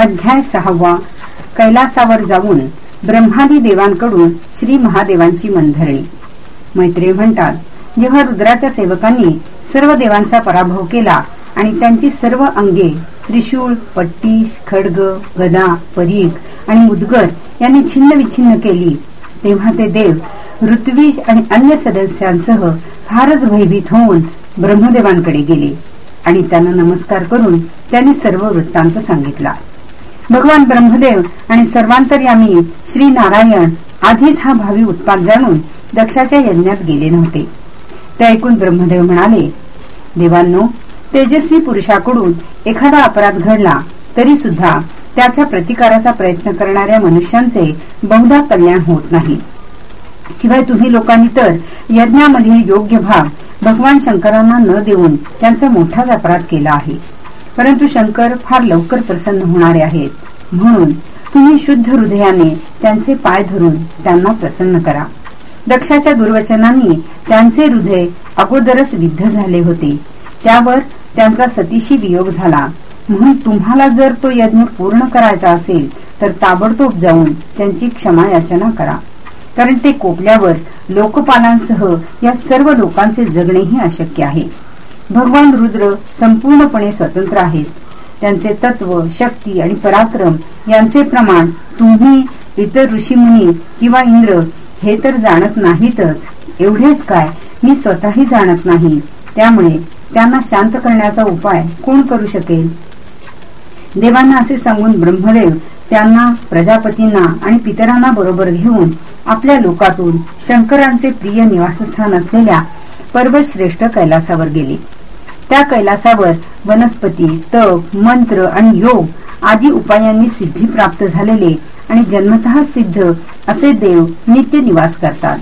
अध्याय सहावा. कैलासावर जाऊन ब्रह्मादी देवांकडून श्री महादेवांची मंधरणी. मैत्रिय म्हणतात जेव्हा रुद्राच्या सेवकांनी सर्व देवांचा पराभव केला आणि त्यांची सर्व अंगे त्रिशूळ पट्टी खडग गदा परीग आणि मुदगर यांनी छिन्न विछिन्न केली तेव्हा ते देव ऋत्विज आणि अन्य सदस्यांसह फारच भयभीत होऊन ब्रह्मदेवांकडे गेले आणि त्यांना नमस्कार करून त्यांनी सर्व वृत्तांत सांगितला. भगवान ब्रह्मदेव आणि सर्वांतर्यामी श्री नारायण आधीच हा भावी उत्पाद जाणून दक्षाच्या यज्ञात गेले नव्हते. ते ऐकून ब्रह्मदेव म्हणाले देवांनो तेजस्वी पुरुषाकडून एखादा अपराध घडला तरी सुद्धा त्याच्या प्रतिकाराचा प्रयत्न करणाऱ्या मनुष्यांचे बहुधा कल्याण होत नाही. शिवाय तुम्ही लोकांनी तर यज्ञामधील योग्य भाग भगवान शंकरांना न देऊन त्यांचा मोठाच अपराध केला आहे. परंतु शंकर फार लवकर प्रसन्न होणारे आहेत. म्हणून तुम्ही शुद्ध हृदयाने त्यांचे पाय धरून त्यांना प्रसन्न करा. दक्षाच्या दुर्वचनांनी त्यांचे हृदय अगोदरच विद्ध झाले होते. त्यावर त्यांचा सतीशी वियोग झाला. म्हणून तुम्हाला जर तो यज्ञ पूर्ण करायचा असेल तर ताबडतोब जाऊन त्यांची क्षमा याचना करा. कारण ते कोपल्यावर लोकपालांसह या सर्व लोकांचे जगणेही अशक्य आहे. भगवान रुद्र संपूर्णपणे स्वतंत्र आहेत. त्यांचे तत्व शक्ती आणि पराक्रम यांचे प्रमाण तुम्ही इतर ऋषीमुनी किंवा इंद्र हे तर जाणत नाहीतच. एवढेच काय? मी स्वतःही जाणत नाही. त्यामुळे त्यांना शांत करण्याचा उपाय कोण करू शकेल? देवांना असे सांगून ब्रह्मदेव त्यांना प्रजापतींना आणि पितरांना बरोबर घेऊन आपल्या लोकातून शंकरांचे प्रिय निवासस्थान असलेल्या पर्वश्रेष्ठ कैलासावर गेले. त्या कैलासावर वनस्पती तप मंत्र आणि योग आदी उपायांनी सिद्धी प्राप्त झालेले आणि जन्मतः सिद्ध असे देव नित्य निवास करतात.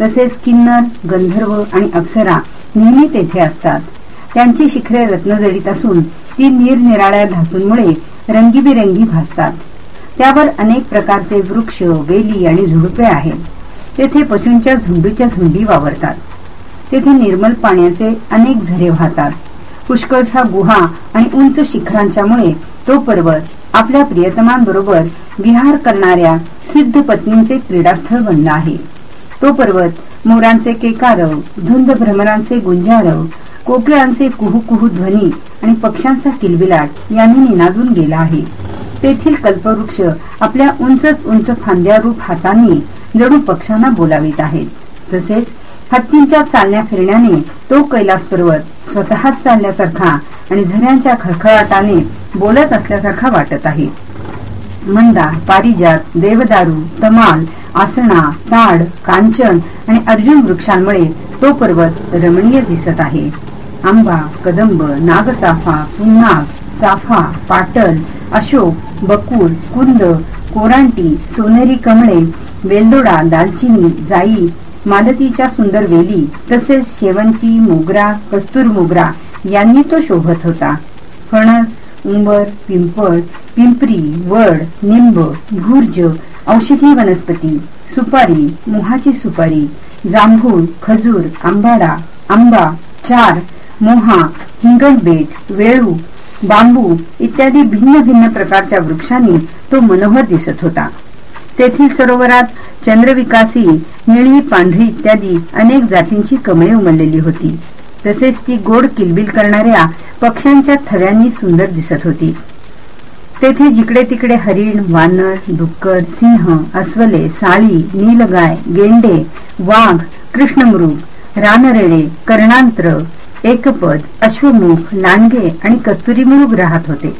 तसेच किन्नर गंधर्व आणि अप्सरा नेहमी तेथे असतात. त्यांची शिखरे रत्नजडीत असून ती निरनिराळ्या धातूंमुळे रंगीबिरंगी भासतात. त्यावर अनेक प्रकारचे वृक्ष वेली आणि झुडपे आहेत. तेथे पशूंच्या झुंडीच्या झुंडी वावरतात. तेथे निर्मल पाण्याचे अनेक झरे वाहतात. पुष्कळशा गुहा आणि उंच शिखरांच्यामुळे तो पर्वत आपल्या प्रियतमांबरोबर विहार करणाऱ्या सिद्ध पत्नींचे क्रीडास्थळ बनला आहे. तो पर्वत मोरांचे केकारव धुंद भ्रमरांचे गुंजारव कोकिळांचे कुहू कुहू ध्वनी आणि पक्ष्यांचा किलबिलाट यांनी निनादून गेला आहे. तेथील कल्पवृक्ष आपल्या उंचच उंच फांद्यारूप हातांनी जणू पक्ष्यांना बोलावित आहेत. तसेच हत्तींच्या चालण्या फिरण्याने तो कैलास पर्वत स्वतःच चालल्यासारखा आणि झऱ्यांच्या खळखळाटाने बोलत असल्यासारखा वाटत आहे. मंदा पारिजात देवदारू तमाल आसना ताड कांचन आणि अर्जुन वृक्षांमुळे तो पर्वत रमणीय दिसत आहे. आंबा कदंब नागचाफा पुन्नाग चाफा पाटल अशोक बकुळ कुंद कोरांटी सोनेरी कमळे वेलदोडा दालचिनी जाई मालतीच्या सुंदर वेली तसेच शेवंती मोगरा कस्तूर मोगरा यांनी तो शोभत होता. फणस उंबर पिंपळ पिंपरी वड निंब भुर्ज औषधी वनस्पती सुपारी मोहाची सुपारी जांभूळ खजूर आंबाडा आंबा चार मोहा हिंगणबेट वेळू बांबू इत्यादी भिन्न भिन्न प्रकारच्या वृक्षांनी तो मनोहर दिसत होता. तेथील सरोवरात चंद्रविकासी निळी पांढरी इत्यादी अनेक जातींची कमळे उमललेली होती. तसेच ती गोड किलबिल करणाऱ्या पक्ष्यांच्या थव्यांनी सुंदर दिसत होती. तेथे जिकडे तिकडे हरिण वानर डुक्कर सिंह अस्वले साळी नीलगाय गेंडे वाघ कृष्णमृग रानरेडे कर्णांत्र एकपद अश्वमुख लांडगे आणि कस्तुरीमृग राहत होते.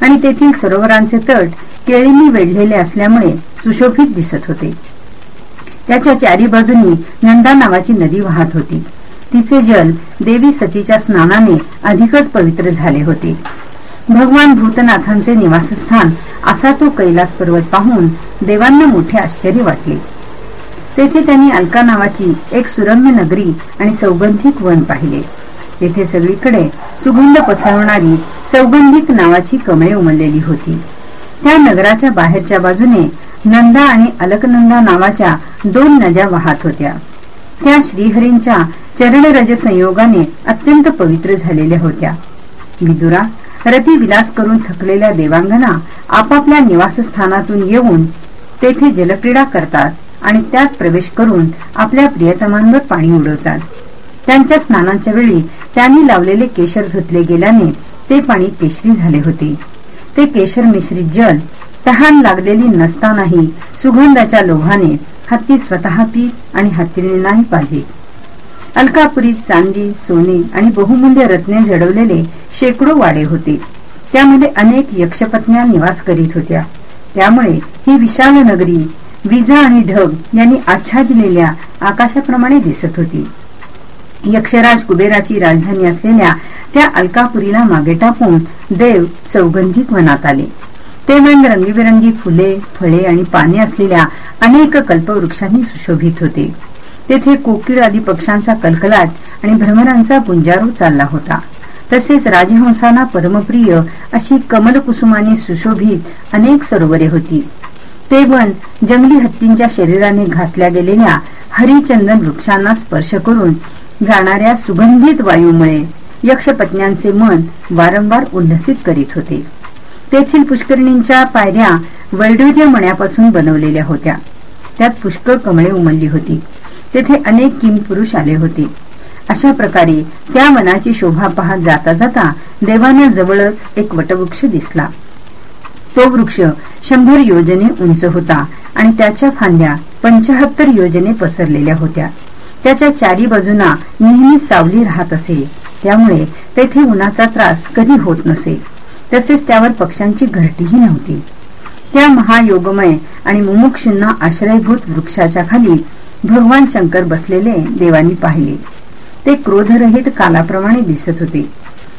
आणि तेथील सरोवरांचे तट केळींनी वेढलेले असल्यामुळे सुशोभित दिसत होते. त्याच्या चारी बाजूनी नंदा नावाची नदी वाहत होती. तिचे जल देवी सतीच्या स्नानाने अधिकच पवित्र झाले होते. भगवान भूतनाथांचे निवासस्थान असा तो कैलास पर्वत पाहून देवांना मोठे आश्चर्य वाटले. तेथे त्यांनी अलका नावाची एक सुरम्य नगरी आणि सौगंधिक वन पाहिले. तेथे सगळीकडे सुगंध पसरवणारी सौगंधिक नावाची कमळे उमललेली होती. त्या नगराच्या बाहेरच्या बाजूने नंदा आणि अलकनंदा नावाच्या दोन नद्या वाहत होत्या. त्या श्रीहरींच्या चरणरज संयोगाने अत्यंत पवित्र झालेल्या होत्या. विदुरा रती विलास करून थकलेल्या देवांगना आपापल्या निवासस्थानातून येऊन तेथे जलक्रीडा करतात आणि त्यात प्रवेश करून आपल्या प्रियतमांवर पाणी उडवतात. त्यांच्या स्नानाच्या वेळी त्यांनी लावलेले केशर धुतले गेल्याने ते पाणी केशरी झाले होते. ते केशर मिश्रित जल तहान लागलेली नसतानाही सुगंधाच्या लोभाने हत्ती स्वतः पी आणि हत्तीने नाही पाहिजे अलकापुरीत चांदी सोने आणि बहुमूल्य रत्ने जडवलेले शेकडो वाडे होते. त्यामध्ये अनेक यक्षपत्न्या निवास करीत होत्या. त्यामुळे ही विशाल नगरी विजा आणि ढग यांनी आच्छादलेल्या आकाशाप्रमाणे दिसत होती. यक्षराज कुबेराची राजधानी असलेल्या त्या अलकापुरीला मागे टाकून देव चौगंधिक वनात आले. ते मन रंगीबेरंगी फुले फळे आणि पाने असलेल्या अनेक कल्पवृक्षांनी सुशोभित होते. तेथे कोकिळ आदी पक्ष्यांचा कलकलाट आणि भ्रमरांचा गुंजारो चालला होता. तसेच राजहंसांना परमप्रिय अशी कमलकुसुमाने सुशोभित अनेक सरोवरे होती. ते वन जंगली हत्तींच्या शरीराने घासल्या गेलेल्या हरिचंदन वृक्षांना स्पर्श करून जाणाऱ्या सुगंधित वायूमुळे यक्षपत्न्यांचे मन वारंवार उल्लसित करीत होते. तेथील पुष्करणींच्या पायऱ्या वैडूर्य मण्यापासून बनवलेल्या होत्या. त्यात पुष्कळ कमळे उमलली होती. तेथे अनेक किम पुरुष आले होते. अशा प्रकारे त्या वनाची शोभा पाहत जाता जाता देवाना जवळच एक वटवृक्ष दिसला. तो वृक्ष शंभर योजने उंच होता आणि त्याच्या फांद्या पंचाहत्तर योजने पसरलेल्या होत्या. त्याच्या चारी बाजूना नेहमी सावली राहत असे. त्यामुळे तेथे उन्हाचा त्रास कधी होत नसे. तसेच त्यावर पक्ष्यांची घरटीही नव्हती. त्या महायोगमय आणि मुमुक्षूंना आश्रयभूत वृक्षाच्या खाली भगवान शंकर बसलेले देवानी पाहिले. ते क्रोधरहित कालाप्रमाणे दिसत होते.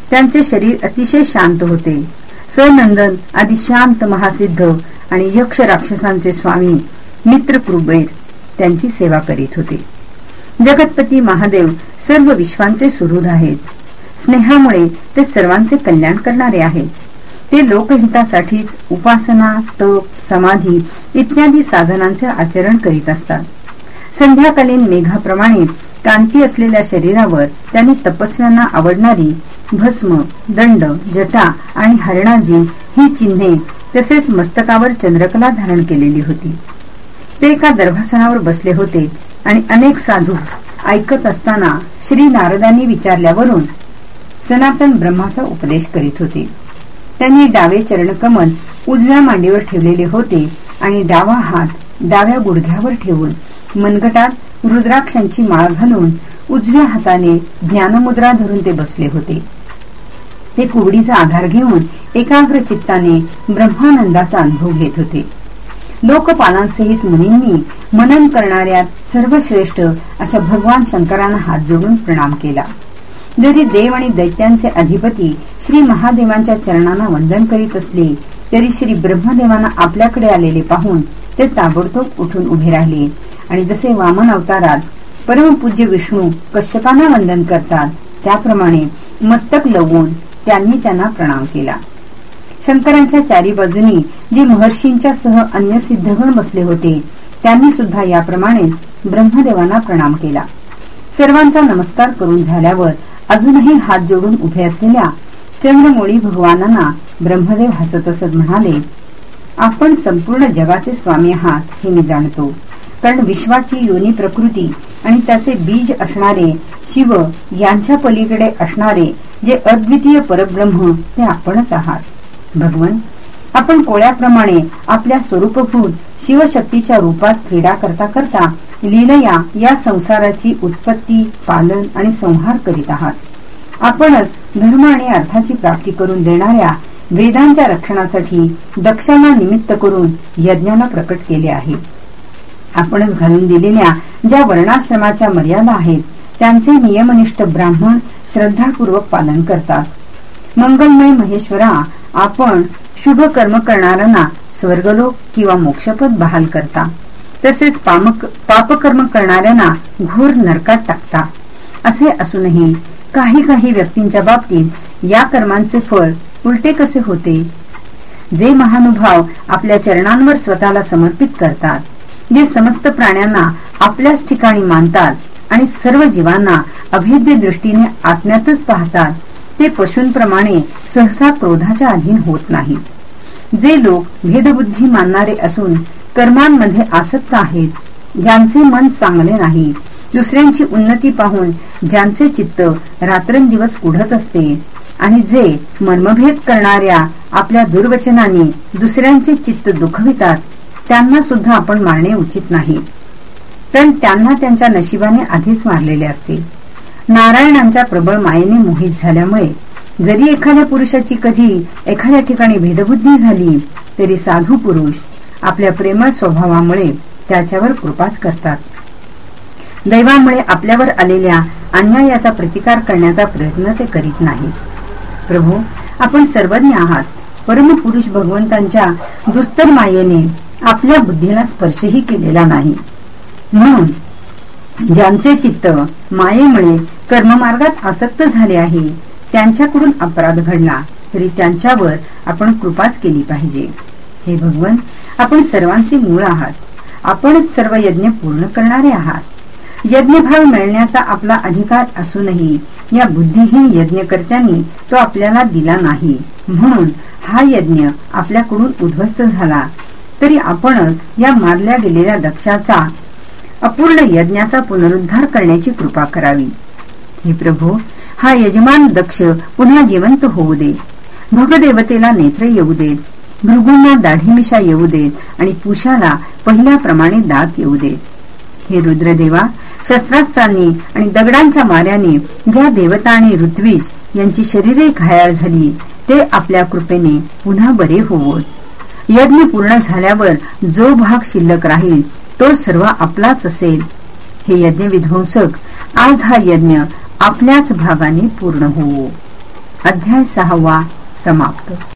त्यांचे शरीर अतिशय शांत होते. सनंदन आदी शांत महासिद्ध आणि यक्ष राक्षसांचे स्वामी मित्र कृबेर त्यांची सेवा करीत होते. जगतपती महादेव सर्व विश्वांचे सुहृद आहेत. स्नेहामुळे ते सर्वांचे कल्याण करणारे आहे. ते लोकहितासाठीच उपासना तप समाधी इत्यादी साधनांचे आचरण करीत असतात. संध्याकालीन मेघाप्रमाणे कांती असलेल्या शरीरावर त्यांनी तपस्व्यांना आवडणारी भस्म दंड जटा आणि हरणाजी ही चिन्हे तसेच मस्तकावर चंद्रकला धारण केलेली होती. ते एका दर्भासनावर बसले होते आणि अनेक साधू ऐकत असताना श्री नारदांनी विचारल्यावरून सनातन ब्रह्माचा उपदेश करीत होते. त्यांनी डावे चरणकमल उजव्या मांडीवर ठेवलेले होते आणि डावा हात डाव्या गुडघ्यावर ठेवून मनगटात रुद्राक्षांची माळ घालून उजव्या हाताने ज्ञानमुद्रा धरून ते बसले होते. ते कुवडीचा आधार घेऊन एकाग्र चित्ताने ब्रह्मानंदाचा अनुभव घेत होते. लोकपालांसहित मुनींनी मनन करणाऱ्या सर्वश्रेष्ठ अशा भगवान शंकरांना हात जोडून प्रणाम केला. जरी देव आणि दैत्यांचे अधिपती श्री महादेवांच्या चरणांना वंदन करीत असले तरी श्री ब्रह्मदेवांना आपल्याकडे आलेले पाहून ते ताबडतोब उठून उभे राहिले. आणि जसे वामन अवतारात परमपूज्य विष्णू कश्यपांना वंदन करतात त्याप्रमाणे मस्तक लवून त्यांनी त्यांना प्रणाम केला. शंकरांच्या चारी बाजूनी जे महर्षींच्या सह अन्य सिद्धगण बसले होते त्यांनी सुद्धा याप्रमाणेच ब्रह्मदेवांना प्रणाम केला. सर्वांचा नमस्कार करून झाल्यावर अजूनही हात जोडून उभे असलेल्या चंद्रमोळी भगवानांना ब्रह्मदेव हसत हसत म्हणाले आपण संपूर्ण जगाचे स्वामी आहात हे मी जाणतो. कारण विश्वाची योनी प्रकृती आणि त्याचे बीज असणारे शिव यांच्या पलीकडे असणारे जे अद्वितीय परब्रह्म ते आपणच आहात. भगवन आपण कोळ्याप्रमाणे आपल्या स्वरूपभूत शिवशक्तीच्या रूपात क्रीडा करता करता लीलया या संसाराची उत्पत्ती पालन आणि संहार करीत आहात. आपणच धर्म आणि अर्थाची प्राप्ती करून देणाऱ्या वेदांच्या रक्षणासाठी दक्षांना निमित्त करून यज्ञाला प्रकट केले आहे. आपणच घालून दिलेल्या ज्या वर्णाश्रमाच्या मर्यादा आहेत त्यांचे नियमनिष्ठ ब्राह्मण श्रद्धापूर्वक पालन करतात. मंगलमय महेश्वरा आपण शुभ कर्म करणाऱ्यांना स्वर्गलोक किंवा मोक्षपद बहाल करता. तसेच पापकर्म करणाऱ्यांना घोर नरकात टाकता. असे असूनही काही काही व्यक्तींच्या बाबतीत या कर्मांचे फळ उलटे कसे होते? जे महानुभाव आपल्या चरणांवर स्वतःला समर्पित करतात जे समस्त प्राण्यांना आपल्याच ठिकाणी मानतात आणि सर्व जीवांना अभेद्य दृष्टीने आत्म्यातच पाहतात ते पशूंप्रमाणे सहसा क्रोधाच्या अधीन होत नाहीत. जे लोक भेदबुद्धी मानणारे असून कर्मांमध्ये आसक्त आहेत ज्यांचे मन चांगले नाही. दुसऱ्यांची उन्नती पाहून ज्यांचे चित्त रात्रंदिवस कुढत असते आणि जे मर्मभेद करणाऱ्या आपल्या दुर्वचनाने दुसऱ्यांचे चित्त दुखवितात त्यांना सुद्धा आपण मारणे उचित नाही. कारण त्यांना त्यांच्या नशिबाने आधीच मारलेले असते. नारायणांच्या प्रबळ मायेने मोहित झाल्यामुळे जरी एखाद्या पुरुषाची कधी एखाद्या ठिकाणी भेदबुद्धी झाली तरी साधू पुरुष आपल्या प्रेमळ स्वभावामुळे त्याच्यावर कृपाच करतात. दैवामुळे आपल्यावर आलेल्या अन्यायाचा प्रतिकार करण्याचा प्रयत्न ते करीत नाही प्रभू आपण सर्वज्ञ आहात. परमपुरुष भगवंतांच्या दुस्तर मायेने आपल्या बुद्धीला स्पर्शही केलेला नाही. म्हणून ज्यांचे चित्त मायेमुळे कर्ममार्गात आसक्त झाले आहे त्यांच्याकडून अपराध घडला तरी त्यांच्यावर आपण कृपाच केली पाहिजे. हे भगवन आपण सर्वांचे मूळ आहात. आपणच सर्व यज्ञ पूर्ण करणारे आहात. यज्ञभाव मिळण्याचा आपला अधिकार असूनही या बुद्धिहीन यज्ञकर्त्यांनी तो आपल्याला दिला नाही. म्हणून हा यज्ञ आपल्याकडून उद्ध्वस्त झाला. तरी आपणच या मारल्या गेलेल्या दक्षाचा अपूर्ण यज्ञाचा पुनरुद्धार करण्याची कृपा करावी. हे प्रभू हा यजमान दक्ष पुन्हा जिवंत होऊ दे. भगदेवतेला नेत्र येऊ देत भृगूंना दाढीमिशा येऊ देत आणि पुषाला पहिल्याप्रमाणे दात येऊ देत. हे रुद्रदेवा शस्त्रास्त्रांनी आणि दगडांच्या माऱ्याने ज्या देवता आणि ऋत्विज यांची शरीरे घायाळ झाली ते आपल्या कृपेने पुन्हा बरे होवोत. यज्ञ पूर्ण झाल्यावर जो भाग शिल्लक राहील तो सर्व आपलाच असेल. हे यज्ञ विध्वंसक आज हा यज्ञ आपल्याच भागाने पूर्ण होवो. अध्याय सहावा समाप्त.